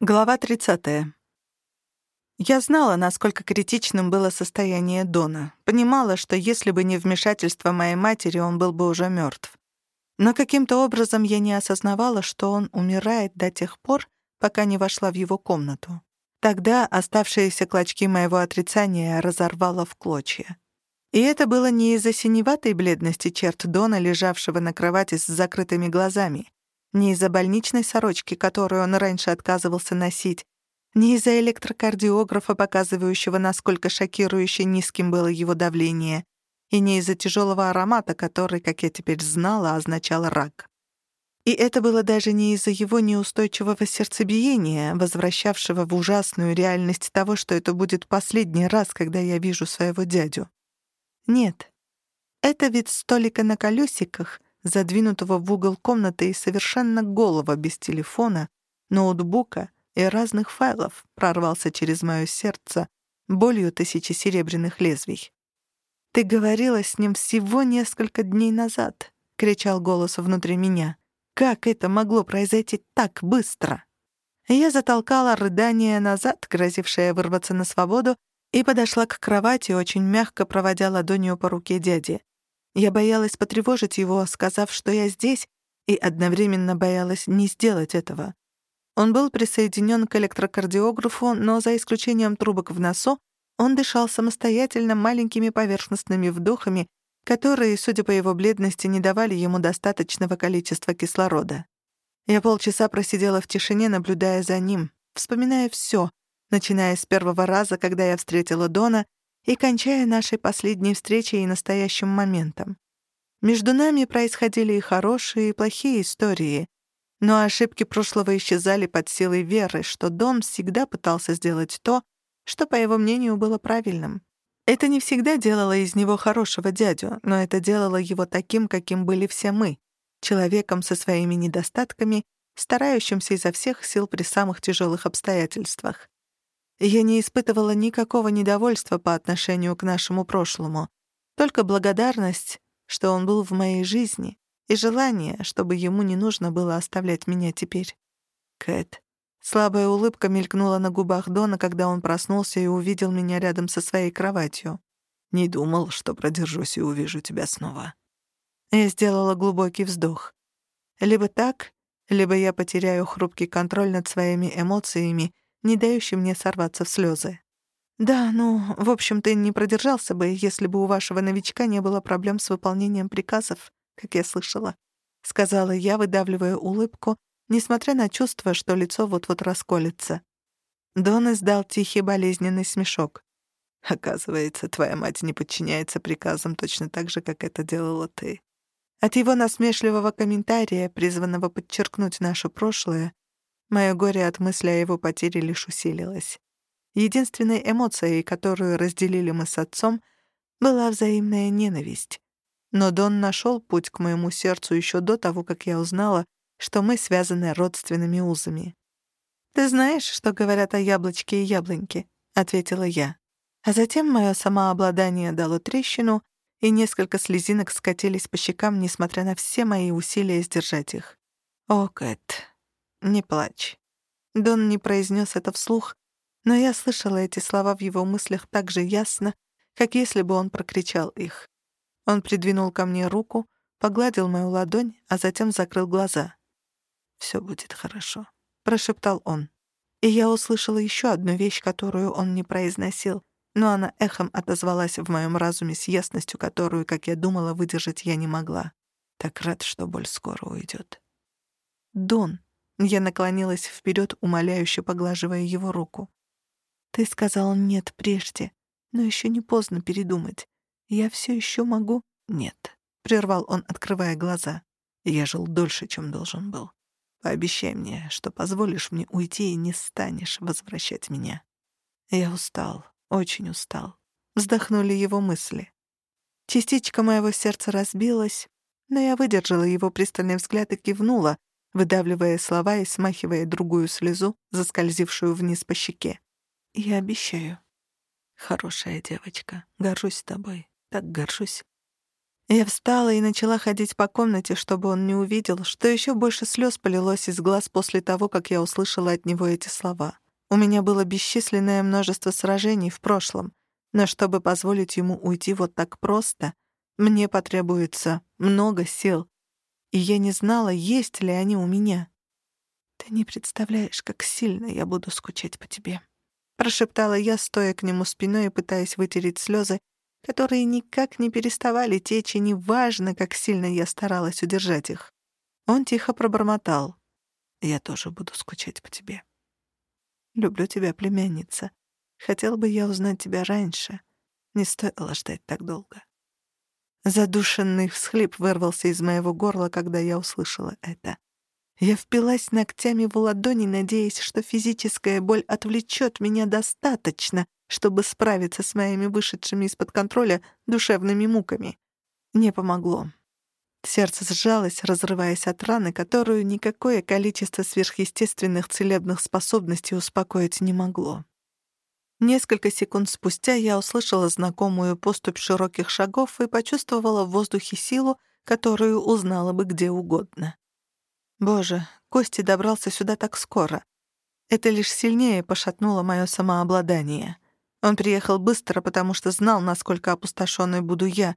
Глава 30. Я знала, насколько критичным было состояние Дона. Понимала, что если бы не вмешательство моей матери, он был бы уже мертв. Но каким-то образом я не осознавала, что он умирает до тех пор, пока не вошла в его комнату. Тогда оставшиеся клочки моего отрицания разорвало в клочья. И это было не из-за синеватой бледности черт Дона, лежавшего на кровати с закрытыми глазами, не из-за больничной сорочки, которую он раньше отказывался носить, не из-за электрокардиографа, показывающего, насколько шокирующе низким было его давление, и не из-за тяжелого аромата, который, как я теперь знала, означал рак. И это было даже не из-за его неустойчивого сердцебиения, возвращавшего в ужасную реальность того, что это будет последний раз, когда я вижу своего дядю. Нет. Это вид столика на колесиках, задвинутого в угол комнаты и совершенно голого, без телефона, ноутбука и разных файлов, прорвался через мое сердце болью тысячи серебряных лезвий. «Ты говорила с ним всего несколько дней назад», — кричал голос внутри меня. «Как это могло произойти так быстро?» Я затолкала рыдание назад, грозившее вырваться на свободу, и подошла к кровати, очень мягко проводя ладонью по руке дяди. Я боялась потревожить его, сказав, что я здесь, и одновременно боялась не сделать этого. Он был присоединен к электрокардиографу, но за исключением трубок в носу, он дышал самостоятельно маленькими поверхностными вдохами, которые, судя по его бледности, не давали ему достаточного количества кислорода. Я полчаса просидела в тишине, наблюдая за ним, вспоминая всё, начиная с первого раза, когда я встретила Дона, и кончая нашей последней встречей и настоящим моментом. Между нами происходили и хорошие, и плохие истории, но ошибки прошлого исчезали под силой веры, что Дон всегда пытался сделать то, что, по его мнению, было правильным. Это не всегда делало из него хорошего дядю, но это делало его таким, каким были все мы, человеком со своими недостатками, старающимся изо всех сил при самых тяжелых обстоятельствах. Я не испытывала никакого недовольства по отношению к нашему прошлому, только благодарность, что он был в моей жизни, и желание, чтобы ему не нужно было оставлять меня теперь. Кэт. Слабая улыбка мелькнула на губах Дона, когда он проснулся и увидел меня рядом со своей кроватью. «Не думал, что продержусь и увижу тебя снова». Я сделала глубокий вздох. Либо так, либо я потеряю хрупкий контроль над своими эмоциями не дающий мне сорваться в слезы. «Да, ну, в общем, ты не продержался бы, если бы у вашего новичка не было проблем с выполнением приказов, как я слышала», — сказала я, выдавливая улыбку, несмотря на чувство, что лицо вот-вот расколется. Дон издал тихий болезненный смешок. «Оказывается, твоя мать не подчиняется приказам точно так же, как это делала ты». От его насмешливого комментария, призванного подчеркнуть наше прошлое, Мое горе от мысли о его потере лишь усилилось. Единственной эмоцией, которую разделили мы с отцом, была взаимная ненависть. Но Дон нашел путь к моему сердцу еще до того, как я узнала, что мы связаны родственными узами. «Ты знаешь, что говорят о яблочке и яблоньке?» — ответила я. А затем мое самообладание дало трещину, и несколько слезинок скатились по щекам, несмотря на все мои усилия сдержать их. «О, Кэт, «Не плачь». Дон не произнес это вслух, но я слышала эти слова в его мыслях так же ясно, как если бы он прокричал их. Он придвинул ко мне руку, погладил мою ладонь, а затем закрыл глаза. «Всё будет хорошо», — прошептал он. И я услышала ещё одну вещь, которую он не произносил, но она эхом отозвалась в моём разуме с ясностью, которую, как я думала, выдержать я не могла. Так рад, что боль скоро уйдёт. «Дон», я наклонилась вперед, умоляюще поглаживая его руку. «Ты сказал «нет» прежде, но еще не поздно передумать. Я все еще могу...» «Нет», — прервал он, открывая глаза. «Я жил дольше, чем должен был. Пообещай мне, что позволишь мне уйти и не станешь возвращать меня». Я устал, очень устал. Вздохнули его мысли. Частичка моего сердца разбилась, но я выдержала его пристальный взгляд и кивнула, выдавливая слова и смахивая другую слезу, заскользившую вниз по щеке. «Я обещаю». «Хорошая девочка. Горжусь тобой. Так горжусь». Я встала и начала ходить по комнате, чтобы он не увидел, что еще больше слез полилось из глаз после того, как я услышала от него эти слова. У меня было бесчисленное множество сражений в прошлом, но чтобы позволить ему уйти вот так просто, мне потребуется много сил, и я не знала, есть ли они у меня. «Ты не представляешь, как сильно я буду скучать по тебе», — прошептала я, стоя к нему спиной и пытаясь вытереть слезы, которые никак не переставали течь, и неважно, как сильно я старалась удержать их. Он тихо пробормотал. «Я тоже буду скучать по тебе. Люблю тебя, племянница. Хотел бы я узнать тебя раньше. Не стоило ждать так долго». Задушенный всхлип вырвался из моего горла, когда я услышала это. Я впилась ногтями в ладони, надеясь, что физическая боль отвлечет меня достаточно, чтобы справиться с моими вышедшими из-под контроля душевными муками. Не помогло. Сердце сжалось, разрываясь от раны, которую никакое количество сверхъестественных целебных способностей успокоить не могло. Несколько секунд спустя я услышала знакомую поступь широких шагов и почувствовала в воздухе силу, которую узнала бы где угодно. Боже, Кости добрался сюда так скоро. Это лишь сильнее пошатнуло мое самообладание. Он приехал быстро, потому что знал, насколько опустошенной буду я.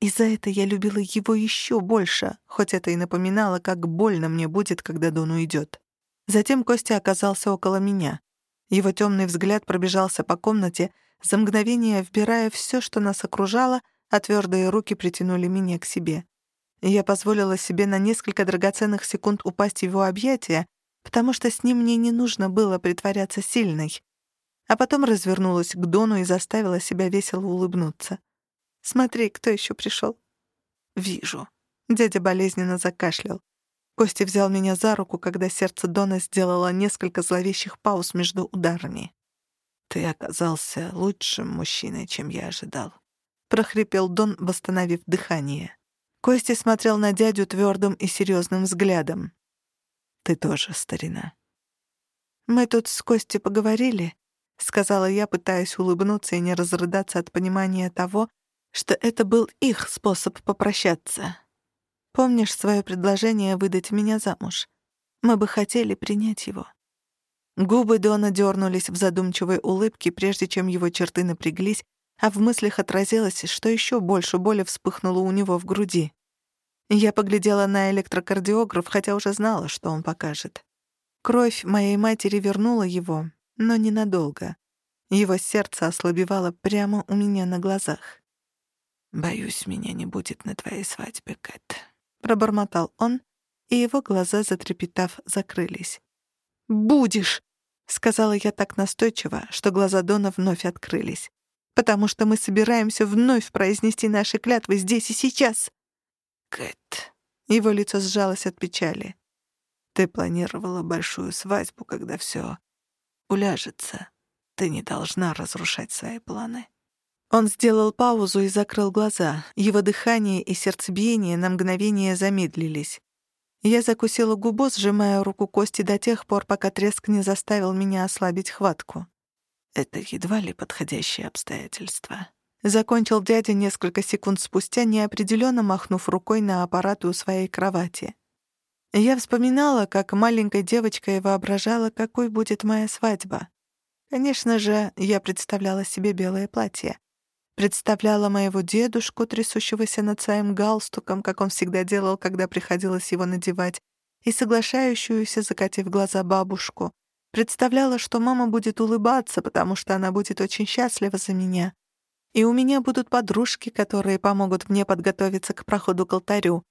И за это я любила его еще больше, хоть это и напоминало, как больно мне будет, когда Дон уйдет. Затем Костя оказался около меня. Его темный взгляд пробежался по комнате, за мгновение вбирая все, что нас окружало, а твердые руки притянули меня к себе. Я позволила себе на несколько драгоценных секунд упасть в его объятия, потому что с ним мне не нужно было притворяться сильной. А потом развернулась к Дону и заставила себя весело улыбнуться. «Смотри, кто еще пришел?» «Вижу». Дядя болезненно закашлял. Костя взял меня за руку, когда сердце Дона сделало несколько зловещих пауз между ударами. «Ты оказался лучшим мужчиной, чем я ожидал», — прохрипел Дон, восстановив дыхание. Костя смотрел на дядю твердым и серьезным взглядом. «Ты тоже, старина». «Мы тут с Костей поговорили», — сказала я, пытаясь улыбнуться и не разрыдаться от понимания того, что это был их способ попрощаться. «Помнишь свое предложение выдать меня замуж? Мы бы хотели принять его». Губы Дона дернулись в задумчивой улыбке, прежде чем его черты напряглись, а в мыслях отразилось, что еще больше боли вспыхнуло у него в груди. Я поглядела на электрокардиограф, хотя уже знала, что он покажет. Кровь моей матери вернула его, но ненадолго. Его сердце ослабевало прямо у меня на глазах. «Боюсь, меня не будет на твоей свадьбе, Кэт», — пробормотал он, и его глаза, затрепетав, закрылись. «Будешь!» — сказала я так настойчиво, что глаза Дона вновь открылись. «Потому что мы собираемся вновь произнести наши клятвы здесь и сейчас!» Кэт. Его лицо сжалось от печали. Ты планировала большую свадьбу, когда все уляжется. Ты не должна разрушать свои планы. Он сделал паузу и закрыл глаза. Его дыхание и сердцебиение на мгновение замедлились. Я закусила губу, сжимая руку Кости до тех пор, пока треск не заставил меня ослабить хватку. Это едва ли подходящее обстоятельство. Закончил дядя несколько секунд спустя, неопределенно махнув рукой на аппараты у своей кровати. Я вспоминала, как маленькой девочкой воображала, какой будет моя свадьба. Конечно же, я представляла себе белое платье. Представляла моего дедушку, трясущегося над своим галстуком, как он всегда делал, когда приходилось его надевать, и соглашающуюся, закатив глаза бабушку. Представляла, что мама будет улыбаться, потому что она будет очень счастлива за меня. И у меня будут подружки, которые помогут мне подготовиться к проходу к алтарю.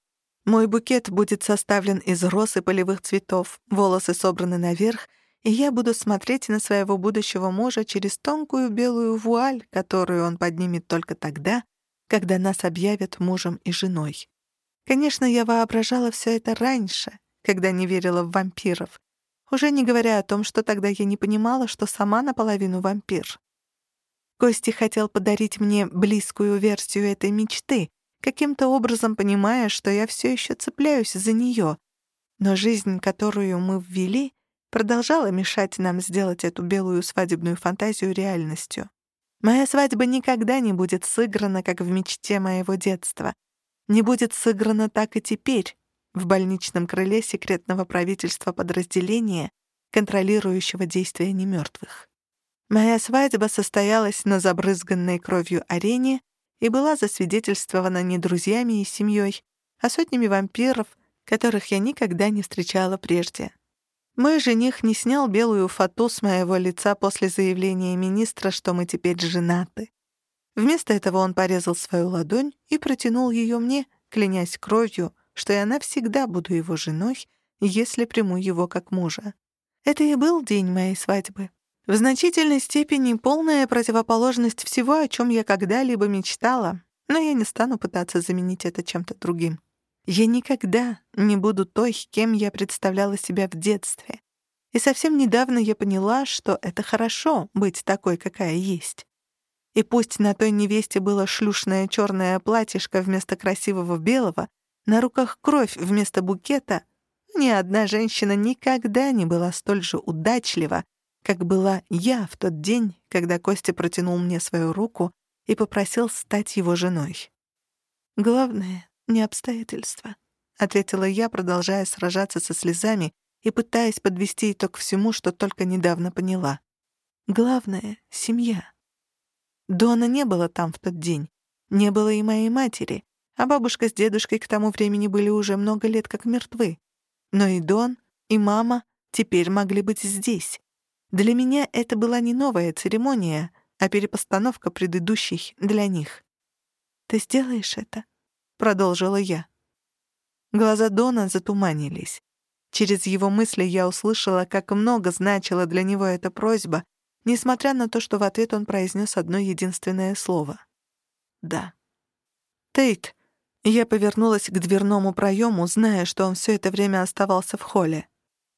Мой букет будет составлен из роз и полевых цветов, волосы собраны наверх, и я буду смотреть на своего будущего мужа через тонкую белую вуаль, которую он поднимет только тогда, когда нас объявят мужем и женой. Конечно, я воображала все это раньше, когда не верила в вампиров, уже не говоря о том, что тогда я не понимала, что сама наполовину вампир. Кости хотел подарить мне близкую версию этой мечты, каким-то образом понимая, что я все еще цепляюсь за нее. Но жизнь, которую мы ввели, продолжала мешать нам сделать эту белую свадебную фантазию реальностью. Моя свадьба никогда не будет сыграна, как в мечте моего детства. не будет сыграно так и теперь в больничном крыле секретного правительства подразделения, контролирующего действия немертвых. Моя свадьба состоялась на забрызганной кровью арене и была засвидетельствована не друзьями и семьей, а сотнями вампиров, которых я никогда не встречала прежде. Мой жених не снял белую фату с моего лица после заявления министра, что мы теперь женаты. Вместо этого он порезал свою ладонь и протянул ее мне, клянясь кровью, что я навсегда буду его женой, если приму его как мужа. Это и был день моей свадьбы. В значительной степени полная противоположность всего, о чем я когда-либо мечтала, но я не стану пытаться заменить это чем-то другим. Я никогда не буду той, кем я представляла себя в детстве. И совсем недавно я поняла, что это хорошо быть такой, какая есть. И пусть на той невесте было шлюшное черное платьишко вместо красивого белого, на руках кровь вместо букета, ни одна женщина никогда не была столь же удачлива, как была я в тот день, когда Костя протянул мне свою руку и попросил стать его женой. Главное не обстоятельства», — ответила я, продолжая сражаться со слезами и пытаясь подвести итог всему, что только недавно поняла. «Главное — семья». Дона не было там в тот день. Не было и моей матери, а бабушка с дедушкой к тому времени были уже много лет как мертвы. Но и Дон, и мама теперь могли быть здесь. Для меня это была не новая церемония, а перепостановка предыдущей для них. «Ты сделаешь это?» — продолжила я. Глаза Дона затуманились. Через его мысли я услышала, как много значила для него эта просьба, несмотря на то, что в ответ он произнес одно единственное слово. «Да». «Тейт». Я повернулась к дверному проему, зная, что он все это время оставался в холле.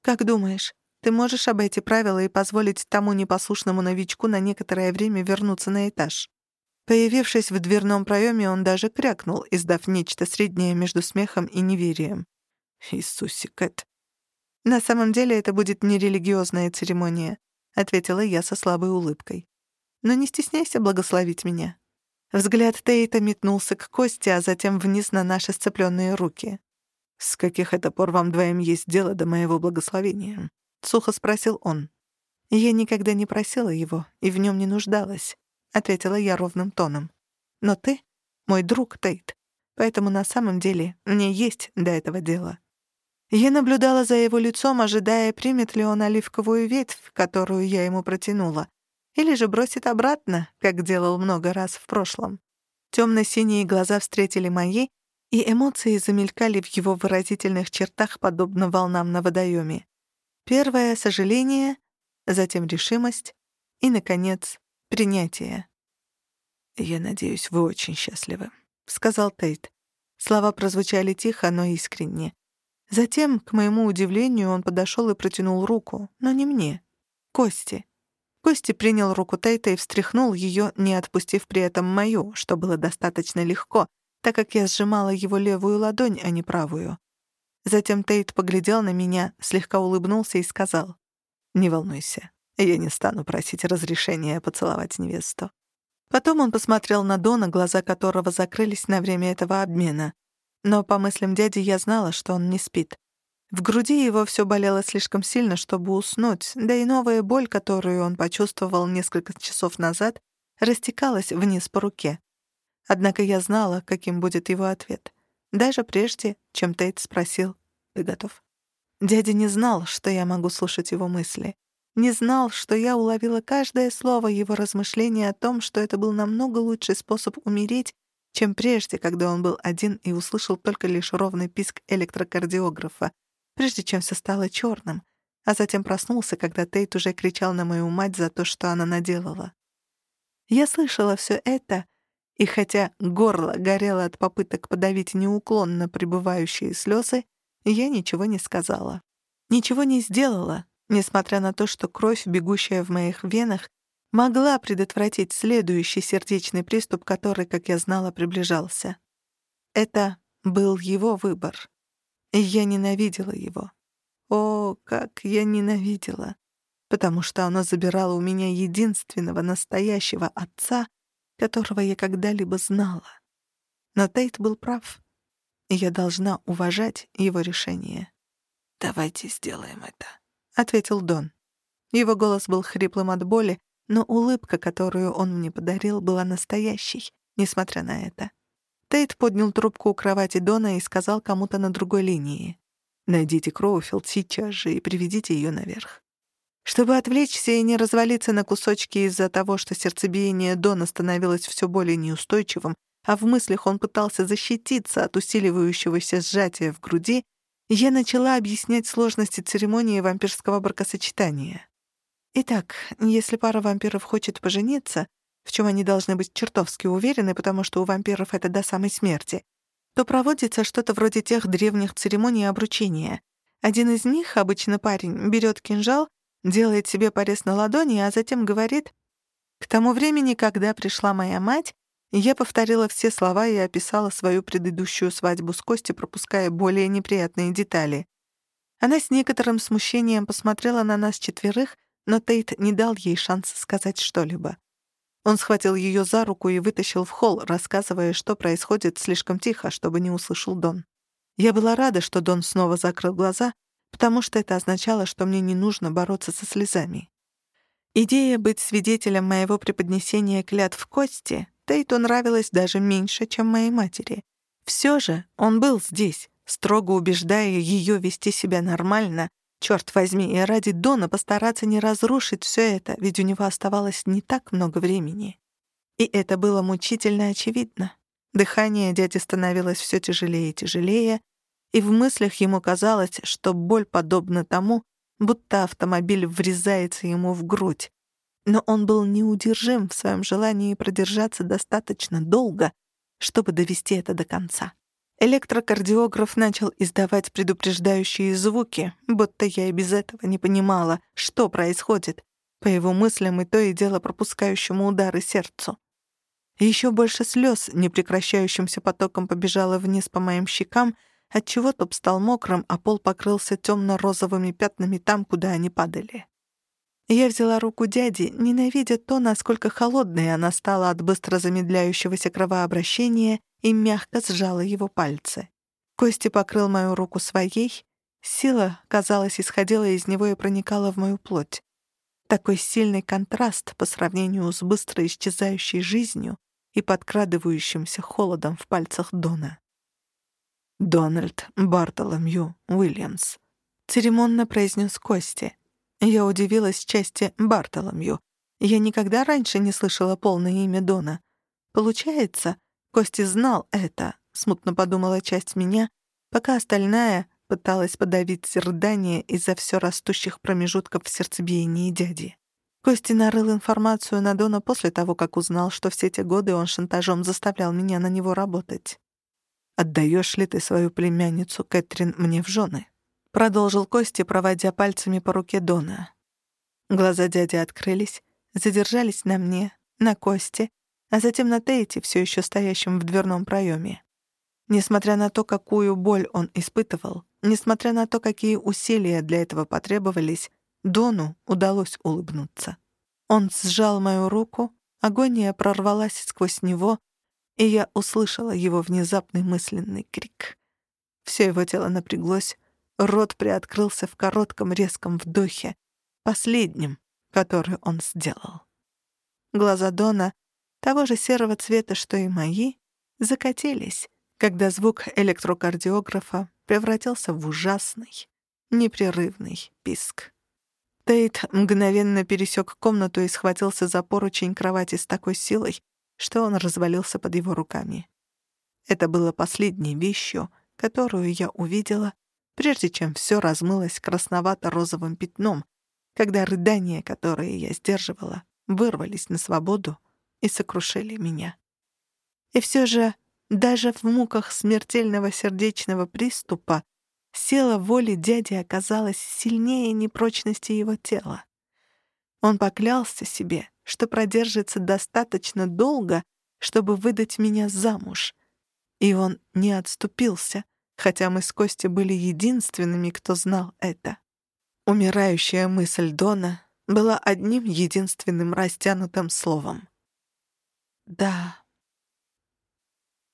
«Как думаешь, ты можешь обойти правила и позволить тому непослушному новичку на некоторое время вернуться на этаж?» Появившись в дверном проеме, он даже крякнул, издав нечто среднее между смехом и неверием. «Иисусе, Кэт!» «На самом деле это будет не религиозная церемония», — ответила я со слабой улыбкой. «Но не стесняйся благословить меня». Взгляд Тейта метнулся к Косте, а затем вниз на наши сцепленные руки. «С каких это пор вам двоим есть дело до моего благословения?» — сухо спросил он. Я никогда не просила его и в нем не нуждалась. — ответила я ровным тоном. «Но ты — мой друг, Тейт, поэтому на самом деле мне есть до этого дело». Я наблюдала за его лицом, ожидая, примет ли он оливковую ветвь, которую я ему протянула, или же бросит обратно, как делал много раз в прошлом. Темно-синие глаза встретили мои, и эмоции замелькали в его выразительных чертах, подобно волнам на водоеме. Первое — сожаление, затем решимость и, наконец, принятие. «Я надеюсь, вы очень счастливы», — сказал Тейт. Слова прозвучали тихо, но искренне. Затем, к моему удивлению, он подошел и протянул руку, но не мне. Кости. Кости принял руку Тейта и встряхнул ее, не отпустив при этом мою, что было достаточно легко, так как я сжимала его левую ладонь, а не правую. Затем Тейт поглядел на меня, слегка улыбнулся и сказал, «Не волнуйся, я не стану просить разрешения поцеловать невесту. Потом он посмотрел на Дона, глаза которого закрылись на время этого обмена. Но по мыслям дяди я знала, что он не спит. В груди его все болело слишком сильно, чтобы уснуть, да и новая боль, которую он почувствовал несколько часов назад, растекалась вниз по руке. Однако я знала, каким будет его ответ. Даже прежде, чем Тейт спросил «Ты готов?». Дядя не знал, что я могу слушать его мысли не знал, что я уловила каждое слово его размышления о том, что это был намного лучший способ умереть, чем прежде, когда он был один и услышал только лишь ровный писк электрокардиографа, прежде чем все стало черным, а затем проснулся, когда Тейт уже кричал на мою мать за то, что она наделала. Я слышала все это, и хотя горло горело от попыток подавить неуклонно пребывающие слезы, я ничего не сказала. Ничего не сделала, несмотря на то, что кровь, бегущая в моих венах, могла предотвратить следующий сердечный приступ, который, как я знала, приближался. Это был его выбор. И я ненавидела его. О, как я ненавидела! Потому что оно забирало у меня единственного настоящего отца, которого я когда-либо знала. Но Тейт был прав. и я должна уважать его решение. «Давайте сделаем это», — ответил Дон. Его голос был хриплым от боли, но улыбка, которую он мне подарил, была настоящей, несмотря на это. Тейт поднял трубку у кровати Дона и сказал кому-то на другой линии. «Найдите Кроуфилд сейчас же и приведите ее наверх». Чтобы отвлечься и не развалиться на кусочки из-за того, что сердцебиение Дона становилось все более неустойчивым, а в мыслях он пытался защититься от усиливающегося сжатия в груди, я начала объяснять сложности церемонии вампирского бракосочетания. Итак, если пара вампиров хочет пожениться, в чем они должны быть чертовски уверены, потому что у вампиров это до самой смерти, то проводится что-то вроде тех древних церемоний обручения. Один из них, обычно парень, берет кинжал, делает себе порез на ладони, а затем говорит «К тому времени, когда пришла моя мать, я повторила все слова и описала свою предыдущую свадьбу с Костей, пропуская более неприятные детали. Она с некоторым смущением посмотрела на нас четверых, но Тейт не дал ей шанса сказать что-либо. Он схватил ее за руку и вытащил в холл, рассказывая, что происходит слишком тихо, чтобы не услышал Дон. Я была рада, что Дон снова закрыл глаза, потому что это означало, что мне не нужно бороться со слезами. Идея быть свидетелем моего преподнесения клятв Кости Тейту нравилась даже меньше, чем моей матери. Все же он был здесь, строго убеждая ее вести себя нормально, черт возьми, и ради Дона постараться не разрушить все это, ведь у него оставалось не так много времени. И это было мучительно очевидно. Дыхание дяди становилось все тяжелее и тяжелее, и в мыслях ему казалось, что боль подобна тому, будто автомобиль врезается ему в грудь, но он был неудержим в своем желании продержаться достаточно долго, чтобы довести это до конца. Электрокардиограф начал издавать предупреждающие звуки, будто я и без этого не понимала, что происходит, по его мыслям и то и дело пропускающему удары сердцу. Еще больше слез непрекращающимся потоком побежало вниз по моим щекам, отчего топ стал мокрым, а пол покрылся темно-розовыми пятнами там, куда они падали. Я взяла руку дяди, ненавидя то, насколько холодной она стала от быстро замедляющегося кровообращения, и мягко сжала его пальцы. Кости покрыл мою руку своей. Сила, казалось, исходила из него и проникала в мою плоть. Такой сильный контраст по сравнению с быстро исчезающей жизнью и подкрадывающимся холодом в пальцах Дона. «Дональд Бартоломью Уильямс», — церемонно произнес Кости. Я удивилась части Бартоломью. Я никогда раньше не слышала полное имя Дона. Получается, Кости знал это, смутно подумала часть меня, пока остальная пыталась подавить рыдание из-за все растущих промежутков в сердцебиении дяди. Кости нарыл информацию на Дона после того, как узнал, что все те годы он шантажом заставлял меня на него работать. «Отдаешь ли ты свою племянницу Кэтрин мне в жены?» — продолжил Кости, проводя пальцами по руке Дона. Глаза дяди открылись, задержались на мне, на Косте, а затем на Тейте, все еще стоящем в дверном проеме. Несмотря на то, какую боль он испытывал, несмотря на то, какие усилия для этого потребовались, Дону удалось улыбнуться. Он сжал мою руку, агония прорвалась сквозь него, и я услышала его внезапный мысленный крик. Все его тело напряглось, Рот приоткрылся в коротком резком вдохе, последнем, который он сделал. Глаза Дона, того же серого цвета, что и мои, закатились, когда звук электрокардиографа превратился в ужасный, непрерывный писк. Тейт мгновенно пересек комнату и схватился за поручень кровати с такой силой, что он развалился под его руками. Это было последней вещью, которую я увидела, прежде чем все размылось красновато-розовым пятном, когда рыдания, которые я сдерживала, вырвались на свободу и сокрушили меня. И все же, даже в муках смертельного сердечного приступа, сила воли дяди оказалась сильнее непрочности его тела. Он поклялся себе, что продержится достаточно долго, чтобы выдать меня замуж. И он не отступился — хотя мы с Костей были единственными, кто знал это. Умирающая мысль Дона была одним единственным растянутым словом. «Да».